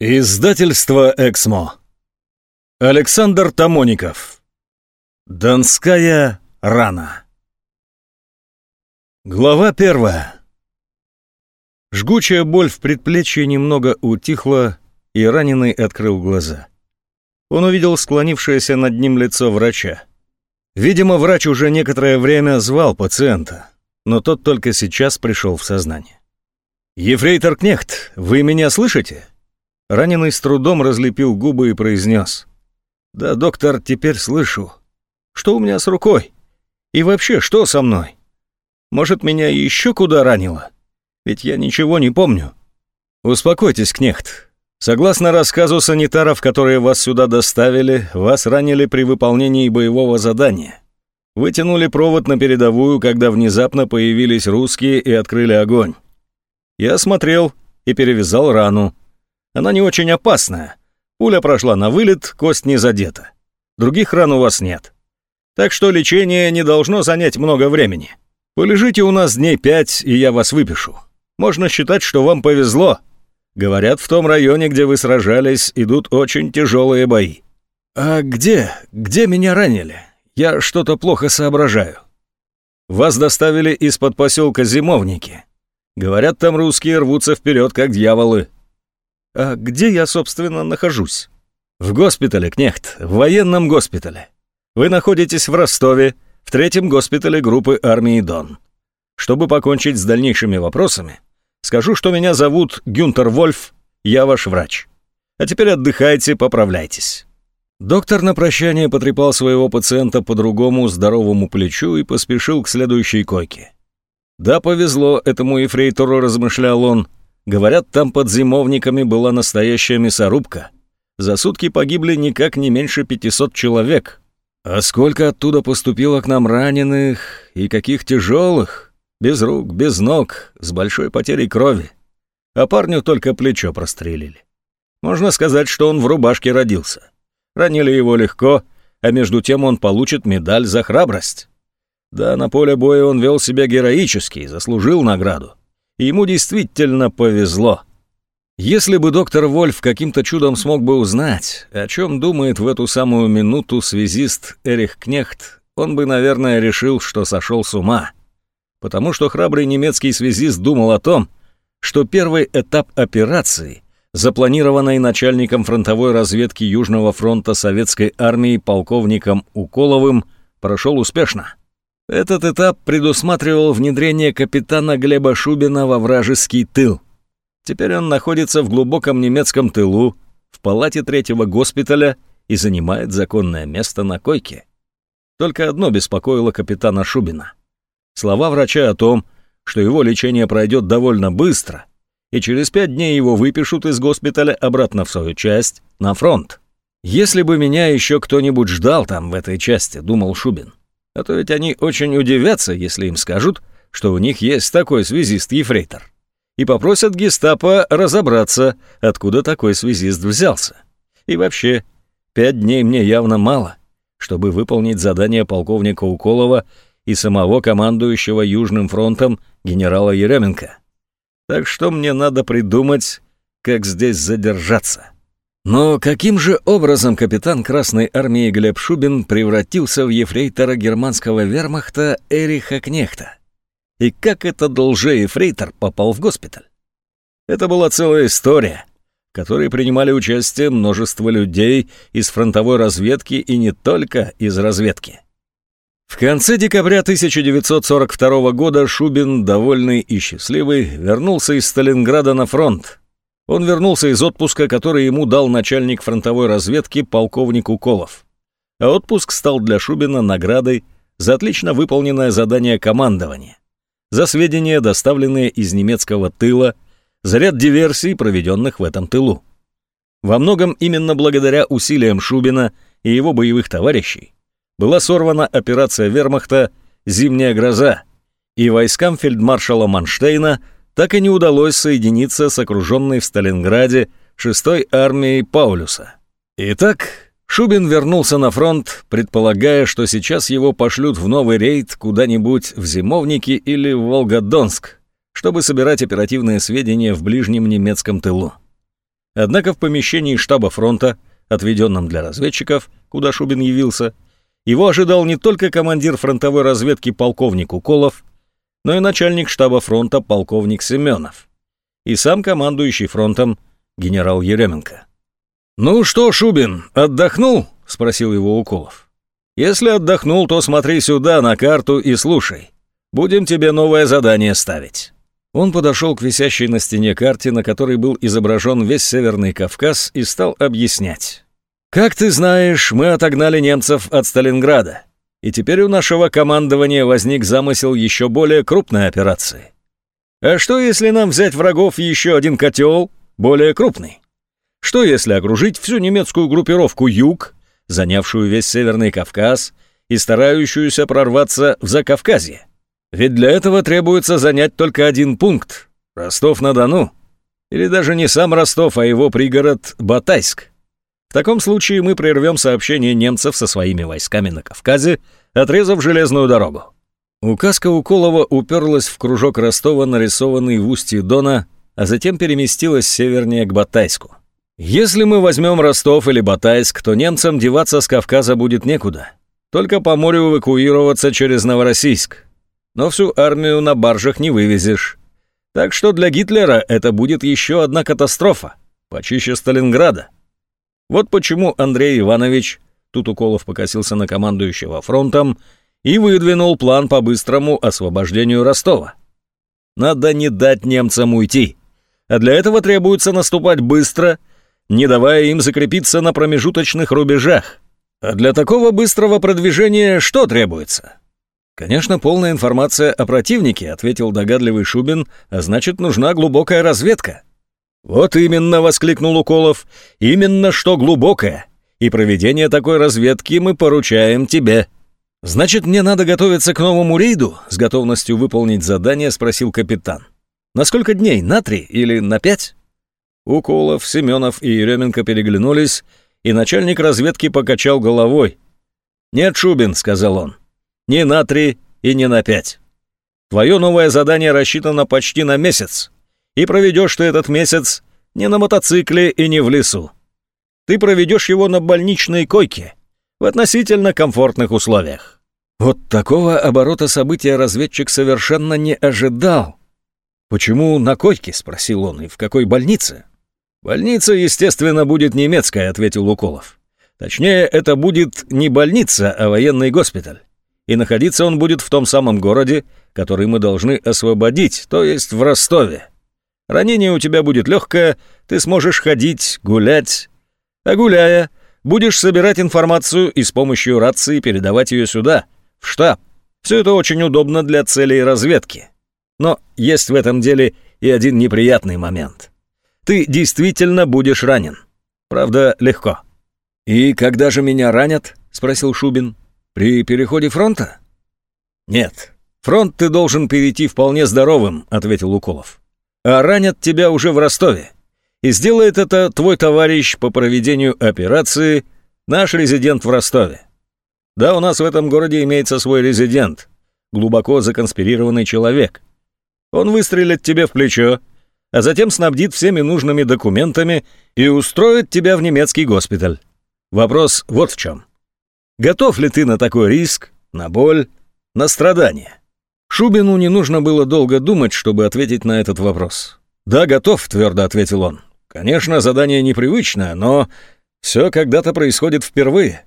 Издательство «Эксмо». Александр Тамоников. Донская рана. Глава первая. Жгучая боль в предплечье немного утихла, и раненый открыл глаза. Он увидел склонившееся над ним лицо врача. Видимо, врач уже некоторое время звал пациента, но тот только сейчас пришел в сознание. «Ефрейтор Кнехт, вы меня слышите?» Раненый с трудом разлепил губы и произнес. «Да, доктор, теперь слышу. Что у меня с рукой? И вообще, что со мной? Может, меня еще куда ранило? Ведь я ничего не помню». «Успокойтесь, Кнехт. Согласно рассказу санитаров, которые вас сюда доставили, вас ранили при выполнении боевого задания. Вытянули провод на передовую, когда внезапно появились русские и открыли огонь. Я осмотрел и перевязал рану. Она не очень опасная. Пуля прошла на вылет, кость не задета. Других ран у вас нет. Так что лечение не должно занять много времени. Полежите у нас дней пять, и я вас выпишу. Можно считать, что вам повезло. Говорят, в том районе, где вы сражались, идут очень тяжелые бои. А где? Где меня ранили? Я что-то плохо соображаю. Вас доставили из-под поселка Зимовники. Говорят, там русские рвутся вперед, как дьяволы. А где я, собственно, нахожусь? В госпитале, Кнехт, в военном госпитале. Вы находитесь в Ростове, в третьем госпитале группы армии Дон. Чтобы покончить с дальнейшими вопросами, скажу, что меня зовут Гюнтер Вольф, я ваш врач. А теперь отдыхайте, поправляйтесь. Доктор на прощание потрепал своего пациента по другому здоровому плечу и поспешил к следующей койке. Да, повезло этому ефрейтору, размышлял он, Говорят, там под зимовниками была настоящая мясорубка. За сутки погибли никак не меньше 500 человек. А сколько оттуда поступило к нам раненых и каких тяжелых, без рук, без ног, с большой потерей крови. А парню только плечо прострелили. Можно сказать, что он в рубашке родился. Ранили его легко, а между тем он получит медаль за храбрость. Да, на поле боя он вел себя героически, заслужил награду ему действительно повезло. Если бы доктор Вольф каким-то чудом смог бы узнать, о чем думает в эту самую минуту связист Эрих Кнехт, он бы, наверное, решил, что сошел с ума. Потому что храбрый немецкий связист думал о том, что первый этап операции, запланированной начальником фронтовой разведки Южного фронта Советской армии полковником Уколовым, прошел успешно. Этот этап предусматривал внедрение капитана Глеба Шубина во вражеский тыл. Теперь он находится в глубоком немецком тылу, в палате третьего госпиталя и занимает законное место на койке. Только одно беспокоило капитана Шубина. Слова врача о том, что его лечение пройдет довольно быстро, и через пять дней его выпишут из госпиталя обратно в свою часть, на фронт. «Если бы меня еще кто-нибудь ждал там, в этой части», — думал Шубин, а то ведь они очень удивятся, если им скажут, что у них есть такой связист-ефрейтор. И попросят гестапо разобраться, откуда такой связист взялся. И вообще, пять дней мне явно мало, чтобы выполнить задание полковника Уколова и самого командующего Южным фронтом генерала Еременко. Так что мне надо придумать, как здесь задержаться. Но каким же образом капитан Красной Армии Глеб Шубин превратился в ефрейтора германского вермахта Эриха Кнехта? И как этот лже-ефрейтор попал в госпиталь? Это была целая история, в которой принимали участие множество людей из фронтовой разведки и не только из разведки. В конце декабря 1942 года Шубин, довольный и счастливый, вернулся из Сталинграда на фронт, он вернулся из отпуска, который ему дал начальник фронтовой разведки полковник Уколов. А отпуск стал для Шубина наградой за отлично выполненное задание командования, за сведения, доставленные из немецкого тыла, за ряд диверсий, проведенных в этом тылу. Во многом именно благодаря усилиям Шубина и его боевых товарищей была сорвана операция вермахта «Зимняя гроза», и войскам фельдмаршала Манштейна – так и не удалось соединиться с окруженной в Сталинграде 6-й армией Паулюса. Итак, Шубин вернулся на фронт, предполагая, что сейчас его пошлют в новый рейд куда-нибудь в Зимовники или в Волгодонск, чтобы собирать оперативные сведения в ближнем немецком тылу. Однако в помещении штаба фронта, отведенном для разведчиков, куда Шубин явился, его ожидал не только командир фронтовой разведки полковник Уколов, но и начальник штаба фронта полковник Семенов и сам командующий фронтом генерал Еременко. «Ну что, Шубин, отдохнул?» — спросил его Уколов. «Если отдохнул, то смотри сюда, на карту и слушай. Будем тебе новое задание ставить». Он подошел к висящей на стене карте, на которой был изображен весь Северный Кавказ, и стал объяснять. «Как ты знаешь, мы отогнали немцев от Сталинграда, и теперь у нашего командования возник замысел еще более крупной операции. А что, если нам взять врагов еще один котел, более крупный? Что, если окружить всю немецкую группировку «Юг», занявшую весь Северный Кавказ и старающуюся прорваться в Закавказье? Ведь для этого требуется занять только один пункт — Ростов-на-Дону. Или даже не сам Ростов, а его пригород Батайск. В таком случае мы прервем сообщение немцев со своими войсками на Кавказе, отрезав железную дорогу. Указка Уколова уперлась в кружок Ростова, нарисованный в устье Дона, а затем переместилась севернее к Батайску. Если мы возьмем Ростов или Батайск, то немцам деваться с Кавказа будет некуда. Только по морю эвакуироваться через Новороссийск. Но всю армию на баржах не вывезешь. Так что для Гитлера это будет еще одна катастрофа, почище Сталинграда. Вот почему Андрей Иванович, тут Уколов покосился на командующего фронтом, и выдвинул план по быстрому освобождению Ростова. Надо не дать немцам уйти, а для этого требуется наступать быстро, не давая им закрепиться на промежуточных рубежах. А для такого быстрого продвижения что требуется? Конечно, полная информация о противнике, ответил догадливый Шубин, а значит, нужна глубокая разведка. «Вот именно!» — воскликнул Уколов. «Именно что глубокое. И проведение такой разведки мы поручаем тебе». «Значит, мне надо готовиться к новому рейду?» — с готовностью выполнить задание спросил капитан. «На сколько дней? На три или на пять?» Уколов, Семенов и Еременко переглянулись, и начальник разведки покачал головой. «Нет, Шубин», — сказал он, — «не на три и не на пять. Твое новое задание рассчитано почти на месяц и проведешь ты этот месяц не на мотоцикле и не в лесу. Ты проведешь его на больничной койке в относительно комфортных условиях. Вот такого оборота события разведчик совершенно не ожидал. «Почему на койке?» — спросил он. «И в какой больнице?» «Больница, естественно, будет немецкая», — ответил Уколов. «Точнее, это будет не больница, а военный госпиталь. И находиться он будет в том самом городе, который мы должны освободить, то есть в Ростове. Ранение у тебя будет легкое, ты сможешь ходить, гулять. А гуляя, будешь собирать информацию и с помощью рации передавать ее сюда, в штаб. Все это очень удобно для целей разведки. Но есть в этом деле и один неприятный момент. Ты действительно будешь ранен. Правда, легко. «И когда же меня ранят?» — спросил Шубин. «При переходе фронта?» «Нет, фронт ты должен перейти вполне здоровым», — ответил Уколов а ранят тебя уже в Ростове. И сделает это твой товарищ по проведению операции, наш резидент в Ростове. Да, у нас в этом городе имеется свой резидент, глубоко законспирированный человек. Он выстрелит тебе в плечо, а затем снабдит всеми нужными документами и устроит тебя в немецкий госпиталь. Вопрос вот в чем. Готов ли ты на такой риск, на боль, на страдания? Шубину не нужно было долго думать, чтобы ответить на этот вопрос. «Да, готов», — твердо ответил он. «Конечно, задание непривычное, но все когда-то происходит впервые».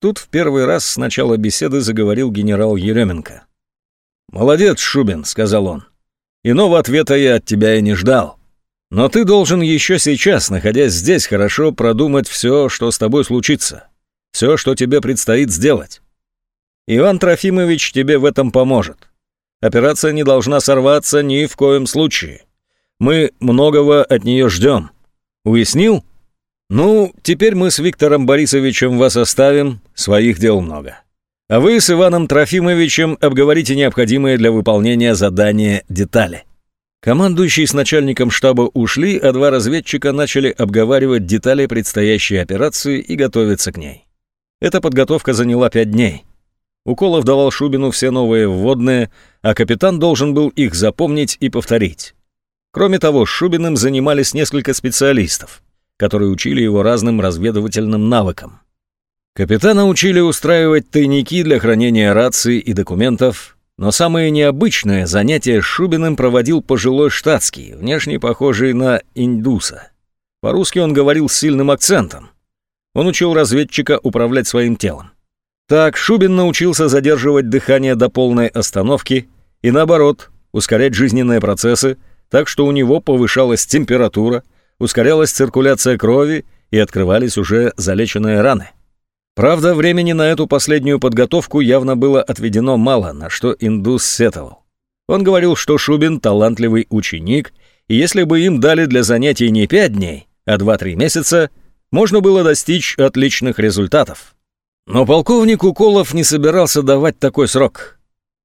Тут в первый раз с начала беседы заговорил генерал Еременко. «Молодец, Шубин», — сказал он. «Иного ответа я от тебя и не ждал. Но ты должен еще сейчас, находясь здесь, хорошо продумать все, что с тобой случится, все, что тебе предстоит сделать. Иван Трофимович тебе в этом поможет. Операция не должна сорваться ни в коем случае. Мы многого от нее ждем. Уяснил? Ну, теперь мы с Виктором Борисовичем вас оставим, своих дел много. А вы с Иваном Трофимовичем обговорите необходимые для выполнения задания детали. Командующий с начальником штаба ушли, а два разведчика начали обговаривать детали предстоящей операции и готовиться к ней. Эта подготовка заняла пять дней. Уколов давал Шубину все новые вводные, а капитан должен был их запомнить и повторить. Кроме того, Шубиным занимались несколько специалистов, которые учили его разным разведывательным навыкам. Капитана учили устраивать тайники для хранения раций и документов, но самое необычное занятие Шубиным проводил пожилой штатский, внешне похожий на индуса. По-русски он говорил с сильным акцентом. Он учил разведчика управлять своим телом. Так Шубин научился задерживать дыхание до полной остановки и, наоборот, ускорять жизненные процессы, так что у него повышалась температура, ускорялась циркуляция крови и открывались уже залеченные раны. Правда, времени на эту последнюю подготовку явно было отведено мало, на что индус сетовал. Он говорил, что Шубин талантливый ученик, и если бы им дали для занятий не пять дней, а два-три месяца, можно было достичь отличных результатов. Но полковник Уколов не собирался давать такой срок.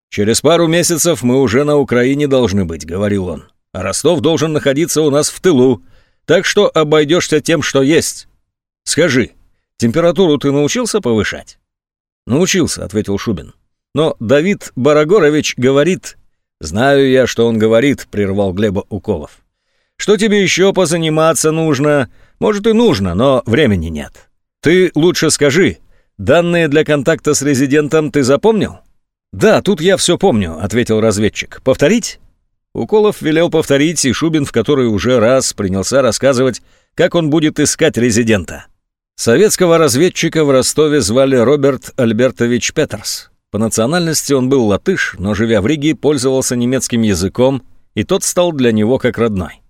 «Через пару месяцев мы уже на Украине должны быть», — говорил он. «А Ростов должен находиться у нас в тылу, так что обойдешься тем, что есть. Скажи, Температуру ты научился повышать?» «Научился», — ответил Шубин. «Но Давид Барагорович говорит...» «Знаю я, что он говорит», — прервал Глеба Уколов. «Что тебе еще позаниматься нужно? Может и нужно, но времени нет. Ты лучше скажи, данные для контакта с резидентом ты запомнил?» «Да, тут я все помню», — ответил разведчик. «Повторить?» Уколов велел повторить, и Шубин в который уже раз принялся рассказывать, как он будет искать резидента. Советского разведчика в Ростове звали Роберт Альбертович Петерс. По национальности он был латыш, но, живя в Риге, пользовался немецким языком, и тот стал для него как родной.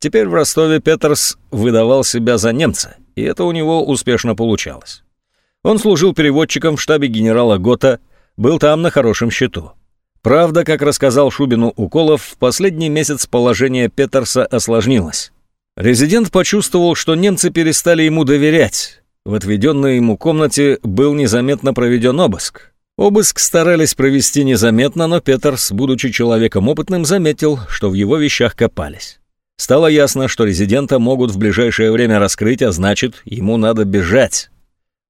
Теперь в Ростове Петерс выдавал себя за немца, и это у него успешно получалось. Он служил переводчиком в штабе генерала Гота, был там на хорошем счету. Правда, как рассказал Шубину Уколов, в последний месяц положение Петерса осложнилось. Резидент почувствовал, что немцы перестали ему доверять. В отведенной ему комнате был незаметно проведен обыск. Обыск старались провести незаметно, но Петерс, будучи человеком опытным, заметил, что в его вещах копались. Стало ясно, что резидента могут в ближайшее время раскрыть, а значит, ему надо бежать.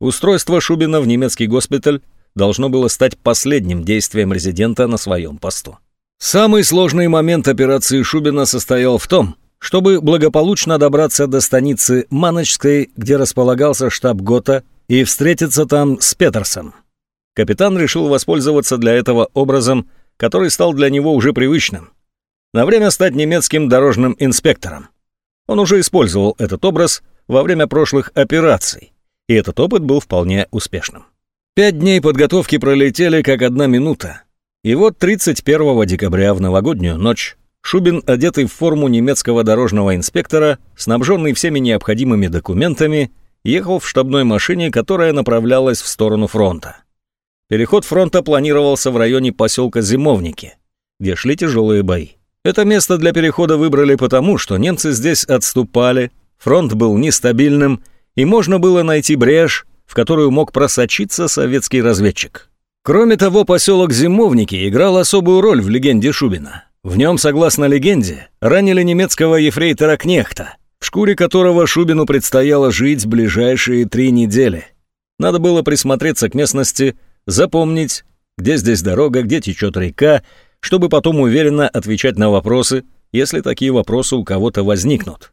Устройство Шубина в немецкий госпиталь должно было стать последним действием резидента на своем посту. Самый сложный момент операции Шубина состоял в том, чтобы благополучно добраться до станицы Маночской, где располагался штаб ГОТА, и встретиться там с Петерсом. Капитан решил воспользоваться для этого образом, который стал для него уже привычным. На время стать немецким дорожным инспектором. Он уже использовал этот образ во время прошлых операций, и этот опыт был вполне успешным. Пять дней подготовки пролетели как одна минута. И вот 31 декабря в новогоднюю ночь Шубин, одетый в форму немецкого дорожного инспектора, снабженный всеми необходимыми документами, ехал в штабной машине, которая направлялась в сторону фронта. Переход фронта планировался в районе поселка Зимовники, где шли тяжелые бои. Это место для перехода выбрали потому, что немцы здесь отступали, фронт был нестабильным, и можно было найти брешь, в которую мог просочиться советский разведчик. Кроме того, поселок Зимовники играл особую роль в легенде Шубина. В нем, согласно легенде, ранили немецкого ефрейтора Кнехта, в шкуре которого Шубину предстояло жить ближайшие три недели. Надо было присмотреться к местности, запомнить, где здесь дорога, где течет река, чтобы потом уверенно отвечать на вопросы, если такие вопросы у кого-то возникнут.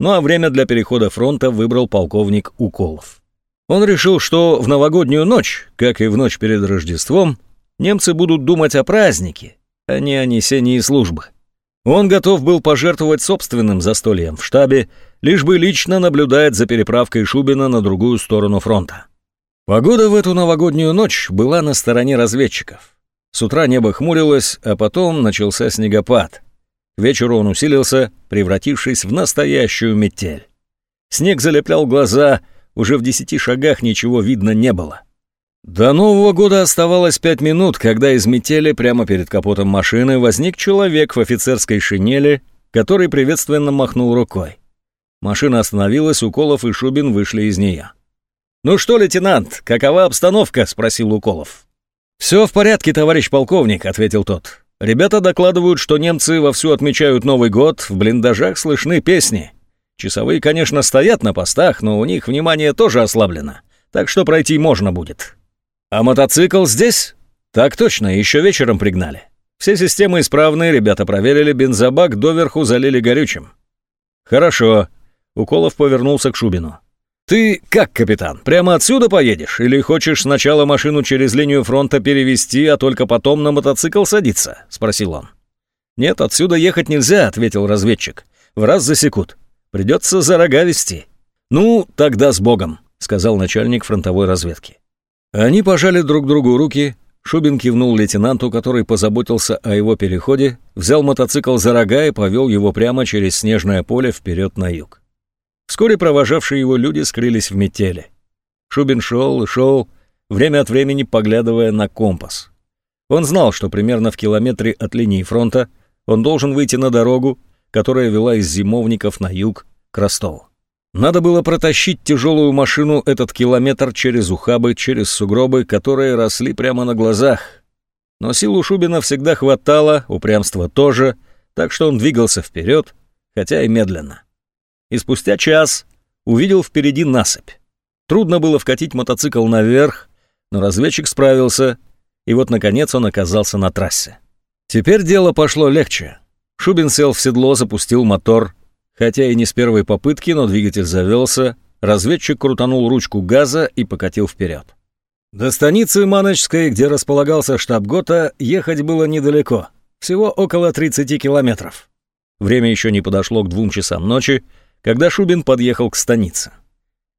Ну а время для перехода фронта выбрал полковник Уколов. Он решил, что в новогоднюю ночь, как и в ночь перед Рождеством, немцы будут думать о празднике, а не о несении службы. Он готов был пожертвовать собственным застольем в штабе, лишь бы лично наблюдать за переправкой Шубина на другую сторону фронта. Погода в эту новогоднюю ночь была на стороне разведчиков. С утра небо хмурилось, а потом начался снегопад. К вечеру он усилился, превратившись в настоящую метель. Снег залеплял глаза, уже в десяти шагах ничего видно не было. До Нового года оставалось пять минут, когда из метели прямо перед капотом машины возник человек в офицерской шинели, который приветственно махнул рукой. Машина остановилась, Уколов и Шубин вышли из нее. «Ну что, лейтенант, какова обстановка?» — спросил Уколов. «Все в порядке, товарищ полковник», — ответил тот. «Ребята докладывают, что немцы вовсю отмечают Новый год, в блиндажах слышны песни. Часовые, конечно, стоят на постах, но у них внимание тоже ослаблено, так что пройти можно будет. «А мотоцикл здесь?» «Так точно, еще вечером пригнали. Все системы исправны, ребята проверили, бензобак доверху залили горючим». «Хорошо. Уколов повернулся к Шубину. «Ты как, капитан, прямо отсюда поедешь? Или хочешь сначала машину через линию фронта перевести, а только потом на мотоцикл садиться?» — спросил он. «Нет, отсюда ехать нельзя», — ответил разведчик. «В раз засекут. Придется за рога вести». «Ну, тогда с Богом», — сказал начальник фронтовой разведки. Они пожали друг другу руки, Шубин кивнул лейтенанту, который позаботился о его переходе, взял мотоцикл за рога и повел его прямо через снежное поле вперед на юг. Вскоре провожавшие его люди скрылись в метели. Шубин шел и шел, время от времени поглядывая на компас. Он знал, что примерно в километре от линии фронта он должен выйти на дорогу, которая вела из зимовников на юг к Ростову. Надо было протащить тяжелую машину этот километр через ухабы, через сугробы, которые росли прямо на глазах. Но сил у Шубина всегда хватало, упрямства тоже, так что он двигался вперед, хотя и медленно и спустя час увидел впереди насыпь. Трудно было вкатить мотоцикл наверх, но разведчик справился, и вот, наконец, он оказался на трассе. Теперь дело пошло легче. Шубин сел в седло, запустил мотор. Хотя и не с первой попытки, но двигатель завелся. Разведчик крутанул ручку газа и покатил вперед. До станицы Маночской, где располагался штаб ГОТА, ехать было недалеко. Всего около 30 километров. Время еще не подошло к двум часам ночи, когда Шубин подъехал к станице.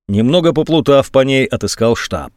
Немного поплутав по ней, отыскал штаб.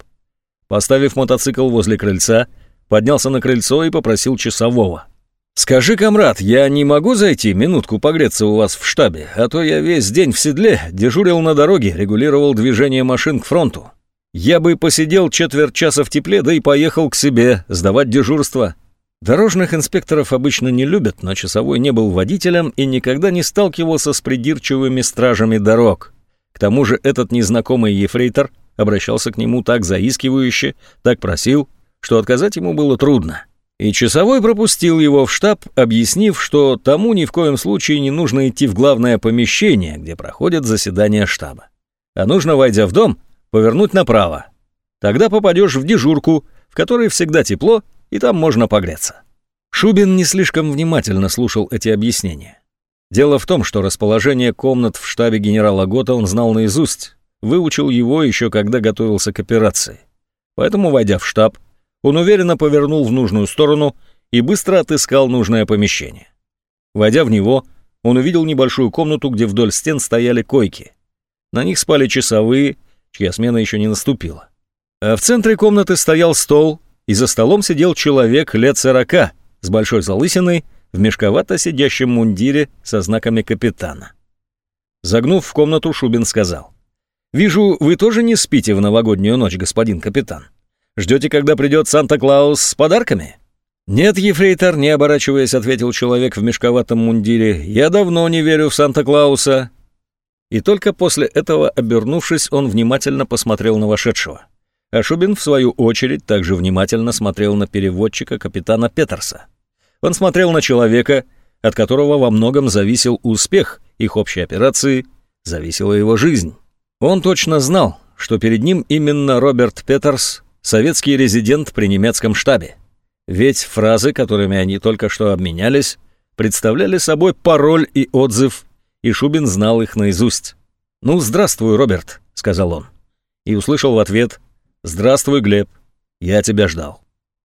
Поставив мотоцикл возле крыльца, поднялся на крыльцо и попросил часового. «Скажи, комрад, я не могу зайти минутку погреться у вас в штабе, а то я весь день в седле, дежурил на дороге, регулировал движение машин к фронту. Я бы посидел четверть часа в тепле, да и поехал к себе сдавать дежурство. Дорожных инспекторов обычно не любят, но часовой не был водителем и никогда не сталкивался с придирчивыми стражами дорог. К тому же этот незнакомый ефрейтор обращался к нему так заискивающе, так просил, что отказать ему было трудно. И часовой пропустил его в штаб, объяснив, что тому ни в коем случае не нужно идти в главное помещение, где проходят заседания штаба. А нужно, войдя в дом, повернуть направо. Тогда попадешь в дежурку, в которой всегда тепло и там можно погреться. Шубин не слишком внимательно слушал эти объяснения. Дело в том, что расположение комнат в штабе генерала Гота он знал наизусть, выучил его еще когда готовился к операции. Поэтому, войдя в штаб, он уверенно повернул в нужную сторону и быстро отыскал нужное помещение. Войдя в него, он увидел небольшую комнату, где вдоль стен стояли койки. На них спали часовые, чья смена еще не наступила. А в центре комнаты стоял стол, и за столом сидел человек лет сорока с большой залысиной в мешковато сидящем мундире со знаками капитана. Загнув в комнату, Шубин сказал. «Вижу, вы тоже не спите в новогоднюю ночь, господин капитан. Ждете, когда придет Санта-Клаус с подарками?» «Нет, ефрейтор», — не оборачиваясь, ответил человек в мешковатом мундире, «я давно не верю в Санта-Клауса». И только после этого, обернувшись, он внимательно посмотрел на вошедшего. А Шубин, в свою очередь, также внимательно смотрел на переводчика капитана Петерса. Он смотрел на человека, от которого во многом зависел успех их общей операции, зависела его жизнь. Он точно знал, что перед ним именно Роберт Петерс, советский резидент при немецком штабе. Ведь фразы, которыми они только что обменялись, представляли собой пароль и отзыв, и Шубин знал их наизусть. «Ну, здравствуй, Роберт», — сказал он. И услышал в ответ «Здравствуй, Глеб. Я тебя ждал».